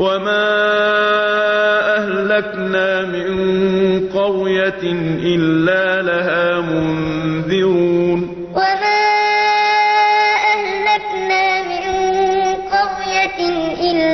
وما أهلكنا من قرية إلا لها منذرون وما أهلكنا من قرية إلا